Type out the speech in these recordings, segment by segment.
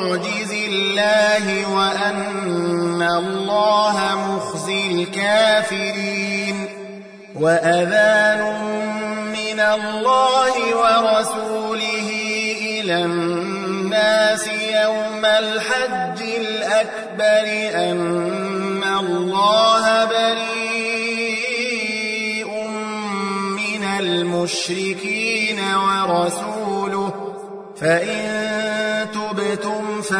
معجز الله وأن الله مخزي الكافرين وأذان من الله ورسوله إلى الناس يوم الحج الأكبر أن الله بريء من المشركين ورسوله فإن تبتم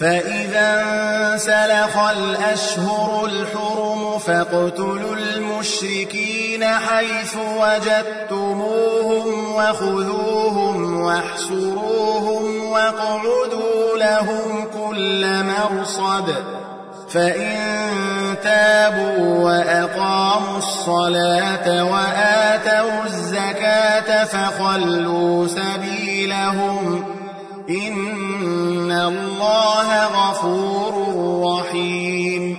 فإذا سلخ الأشهر الحرم فاقتلوا المشركين حيث وجدتموهم وخذوهم واحسروهم واقعدوا لهم كل مرصد فإن تابوا وأقاموا الصلاة وآتوا الزكاة فخلوا سبيلهم إن الله غفور رحيم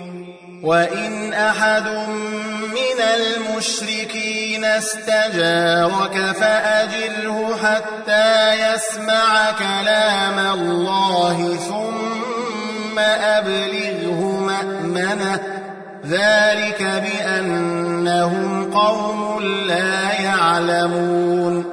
وإن أحد من المشركين استجارك فأجره حتى يسمع كلام الله ثم أبلغه مأمنه ذلك بأنهم قوم لا يعلمون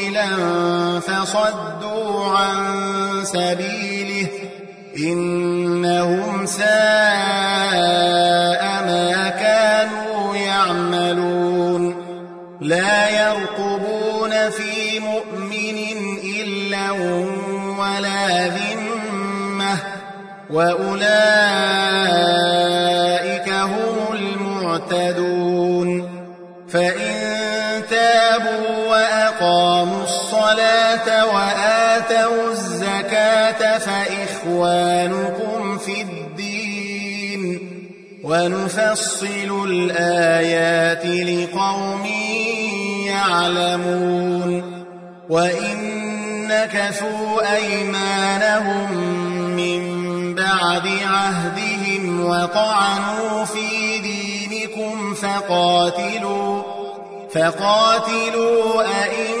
فصدوا عن سبيله إنهم ساء ما كانوا يعملون لا يرقبون في مؤمن إلا ولا ذمة وأولئك هم المعتدون فإن وآتوا الزكاة فإخوانكم في الدين ونفصل الآيات لقوم يعلمون وإن نكثوا أيمانهم من بعد عهدهم وطعنوا في دينكم فقاتلوا فقاتلوا أئمة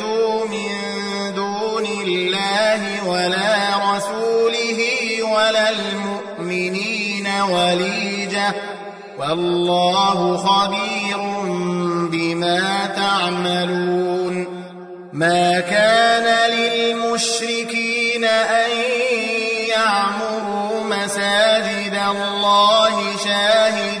ولا رسوله ولا المؤمنين وليجة. والله خبير بما تعملون. ما كان للمشركين أن يعمروا مساجد الله شاهدين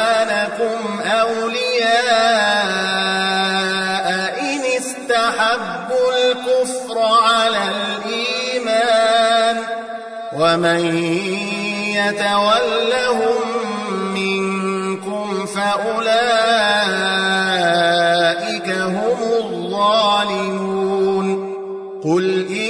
وإخوانكم أولياء إن استحبوا الكفر على الإيمان ومن يتولهم منكم فأولئك هم الظالمون قل إن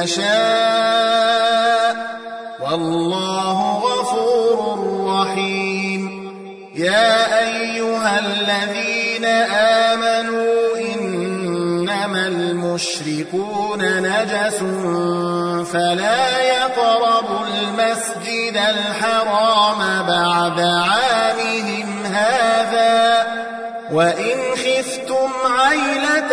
يشاء. والله غفور رحيم. يا أيها الذين آمنوا إنما المشركون نجس فلا يقربوا المسجد الحرام بعد عامهم هذا. وإن خفتم عيلة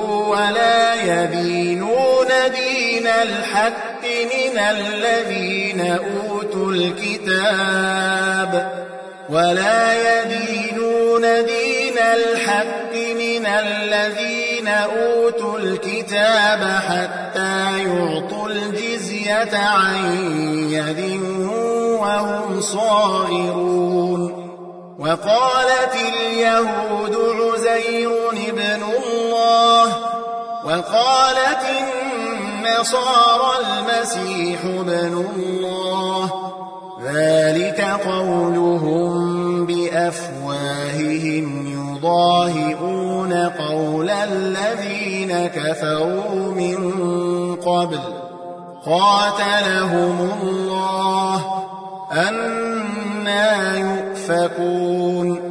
ولا يدينون دين الحق من الذين أوتوا الكتاب ولا يدينون دين الحق من الذين أوتوا الكتاب حتى يعطوا الجزية عن يد وهم صاغرون وقالت اليهود عزير ابن الله وقالت النصارى المسيح ابن الله. ذلك قولهم بأفواههم يضاهئون قول الذين كفروا من قبل. قاتلهم الله أنا يؤفكون.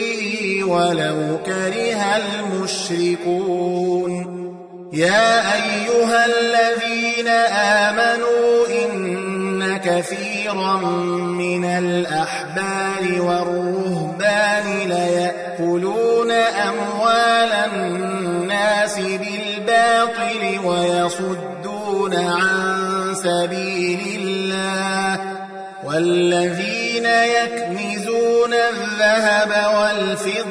ولو كره المشركون. يا أيها الذين آمنوا إن كثيرا من الأحبار والرهبان ليأكلون أموال الناس بالباطل ويصدون عن سبيل الله. والذين يكنزون الذهب والفضة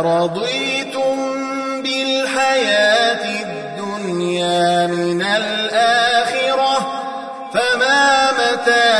أرضيتم بالحياة الدنيا من الآخرة فما متاع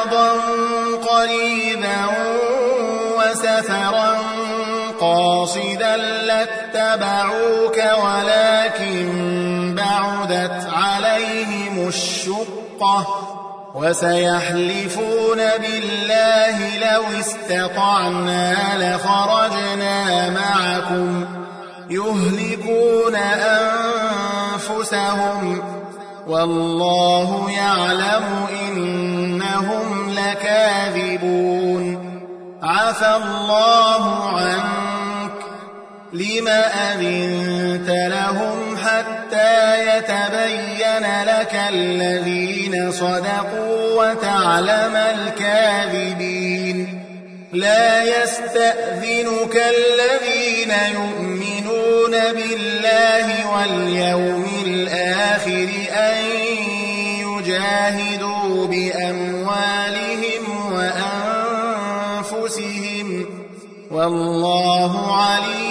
لاتبعوك ولكن بعدت عليهم الشقة وسيحلفون بالله لو استطعنا لخرجنا معكم يهلكون أنفسهم والله يعلم إنهم لكاذبون عفى الله عنك لم أذنت لهم حتى يتبين لك الذين صدقوا وتعلم الكاذبين. لا يستأذنك الذين يؤمنون بالله واليوم الآخر أن يجاهدوا بأموالهم وأنفسهم. أنفسهم والله عليم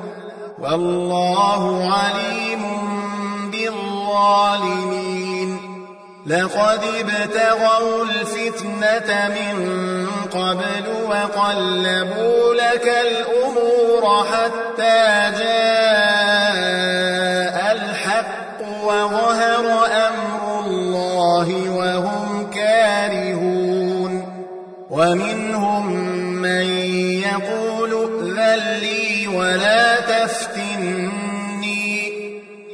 والله عليم بالظالمين. لقد ابتغوا الفتنة من قبل وقلبوا لك الأمور حتى جاء الحق وظهر أمر الله وهم كارهون. ومنهم من يقول ائذن لي ولا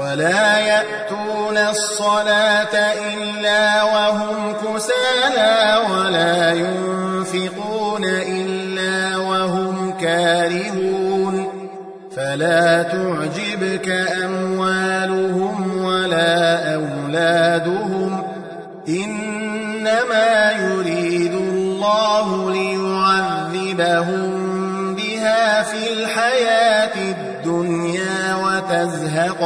ولا يأتون الصلاة إلا وهم كسالى ولا ينفقون إلا وهم كارهون فلا تعجبك أموالهم ولا أولادهم إنما يريد الله ليعذبهم بها في الحياة الدنيا وتزهق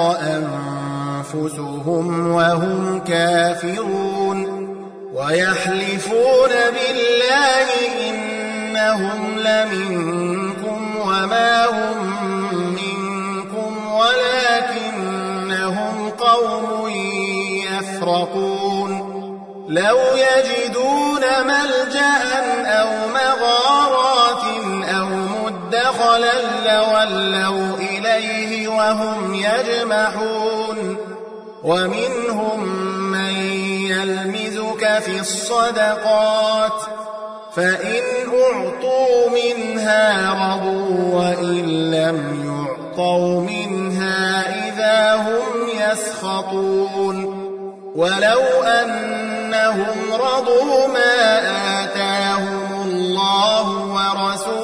أنفسهم وهم كافرون ويحلفون بالله إنهم لمنكم وما هم منكم ولكنهم قوم يفرقون لو يجدون ملجأ أو مغارات أو مدخلا لولوا إليه وهم يجمحون. ومنهم من يلمزك في الصدقات فإن أعطوا منها رضوا وإن لم يعطوا منها إذا هم يسخطون. ولو أنهم رضوا ما آتاهم الله ورسوله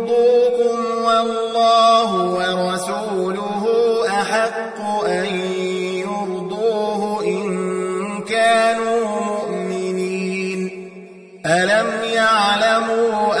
والله ورسوله أحق أن يرضوه إن كانوا مؤمنين. ألم يعلموا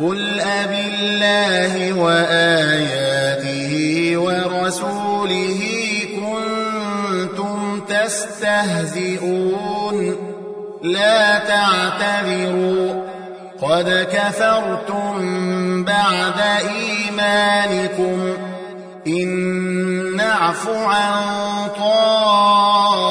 قل أب الله وآياته ورسوله كنتم تستهزئون لا تعتذروا قد كفرتم بعد إيمانكم إن نعف عن طائفة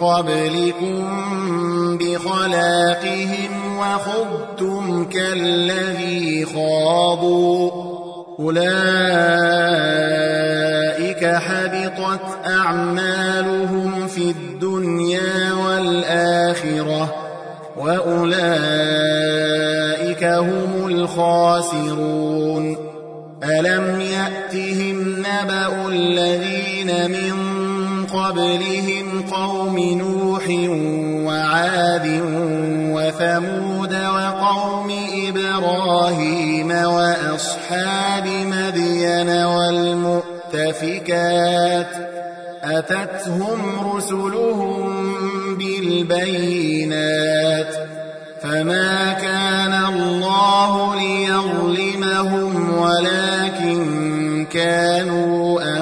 قبلكم بخلاقهم وخضتم كالذي خاضوا. أولئك حبطت أعمالهم في الدنيا والآخرة وأولئك هم الخاسرون. ألم يأتهم نبأ الذين من قبلهم قوم نوح وعاد وثمود وقوم إبراهيم وأصحاب مدين والمؤتفكات أتتهم رسلهم بالبينات فما كان الله ليظلمهم ولكن كانوا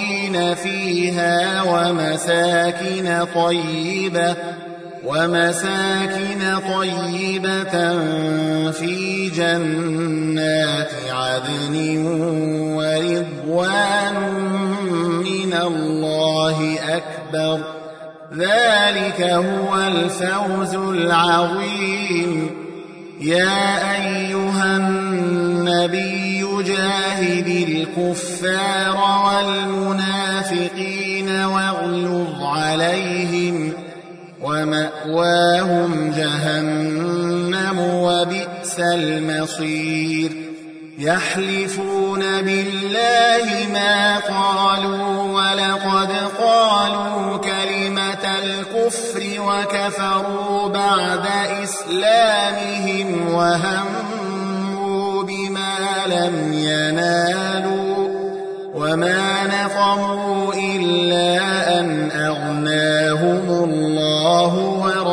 فيها ومساكن طيبة ومساكن طيبة في جنات عدن ورضوان من الله أكبر. ذلك هو الفوز العظيم. يا أيها النبي جاهد الكفار والمنافقين ومأواهم جهنم وبئس المصير. يحلفون بالله ما قالوا ولقد قالوا كلمة الكفر وكفروا بعد إسلامهم وهموا بما لم ينالوا وما نقموا إلا أن أغناهم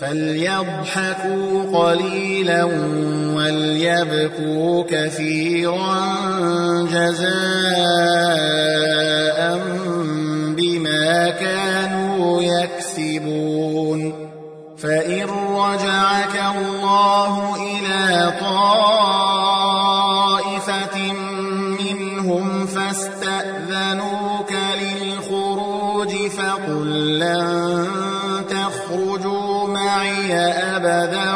فليضحكوا قليلا وليبكوا كثيرا جزاء بما كانوا يكسبون. فإن رجعك الله إلى طائفة معي أبدا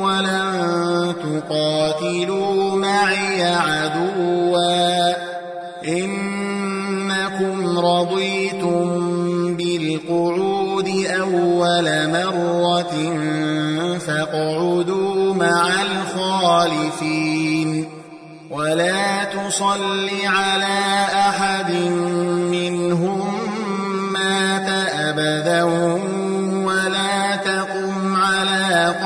ولن تقاتلوا معي عدوا إنكم رضيتم بالقعود أول مرة فاقعدوا مع الخالفين ولا تصل على أحد منهم أبدا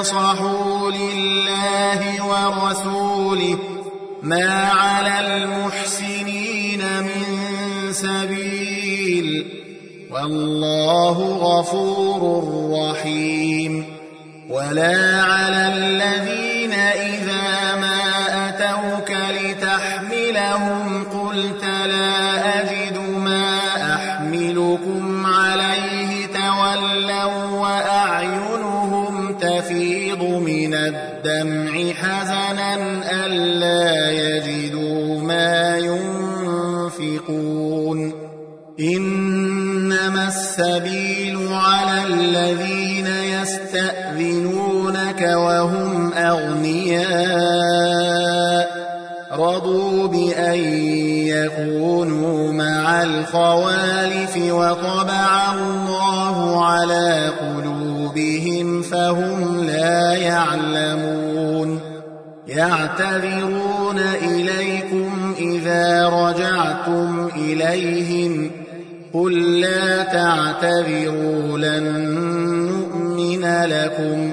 نصحوا لله ورسوله ما على المحسنين من سبيل والله غفور رحيم ولا على الذين إذا ما أتوك لتحملهم قلت يستأذنونك وهم أغنياء رضوا بأن ليكونوا مع الخوالف وطبع الله على قلوبهم فهم لا يعلمون. يعتذرون إليكم إذا رجعتم إليهم. قل لا تعتذروا لن نؤمن لكم.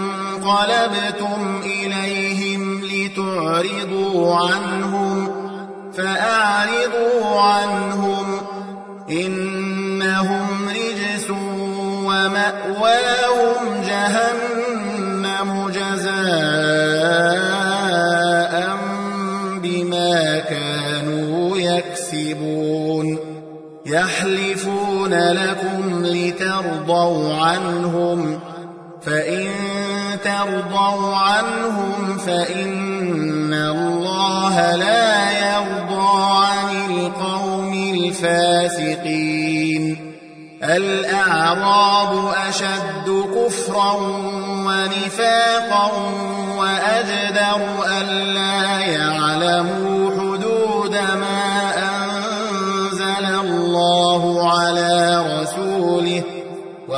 انقلبتم إليهم لتعرضوا عنهم فأعرضوا عنهم إنهم رجس ومأواهم جهنم جزاء بما كانوا يكسبون. يحلفون لكم لترضوا عنهم فإن ترضوا عنهم فإن الله لا يرضى عن القوم الفاسقين. الأعراب أشد كفرا ونفاقا وأجدر ألا يعلموا حدود ما أنزل الله على رسوله.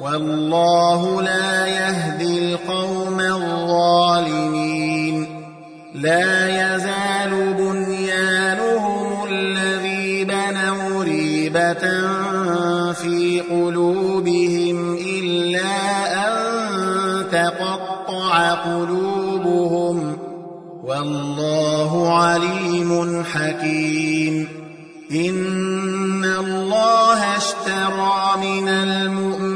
والله لا يهدي القوم الظالمين. لا يزال بنيانهم الذي بنوا ريبة في قلوبهم إلا أن تقطع قلوبهم. والله عليم حكيم. إن الله اشترى من المؤمنين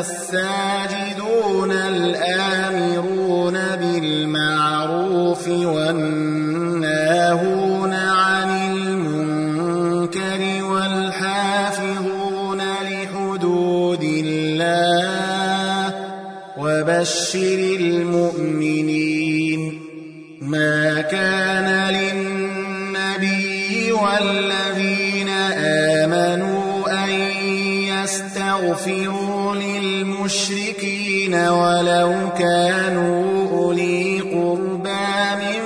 الساجدون الآمرون بالمعروف والناهون عن المنكر والحافظون لحدود الله وبشر المؤمنين ما كان للنبي والذين آمنوا أن يستغفروا للمشركين ولو كانوا أولي قربى من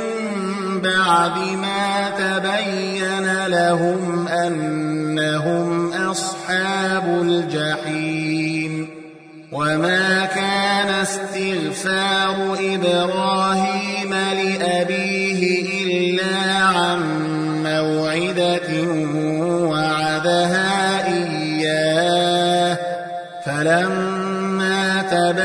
بعد ما تبين لهم أنهم أصحاب الجحيم وما كان استغفار إبراهيم لأبيه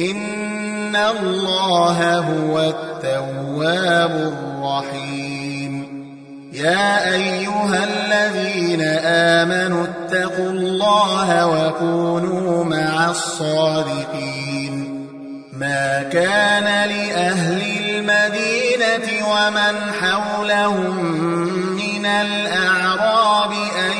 إن الله هو التواب الرحيم يا أيها الذين آمنوا اتقوا الله وكونوا مع الصادقين ما كان لأهل المدينة ومن حولهم من الأعراب أن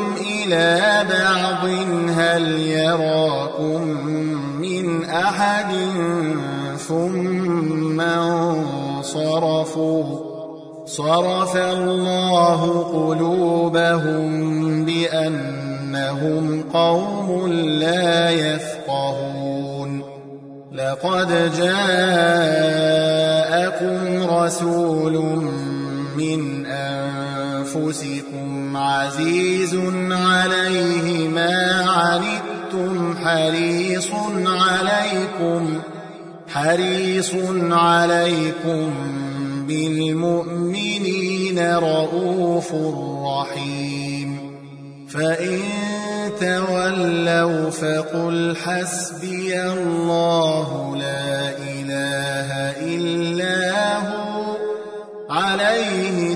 إلى بعض هل يراكم من أحد ثم انصرفوا صرف الله قلوبهم بأنهم قوم لا يفقهون لقد جاءكم رسول من أنفسكم عزيز عليه ما عنتم حريص عليكم حريص عليكم بالمؤمنين رؤوف رحيم. فإن تولوا فقل حسبي الله لا إله إلا هو عليه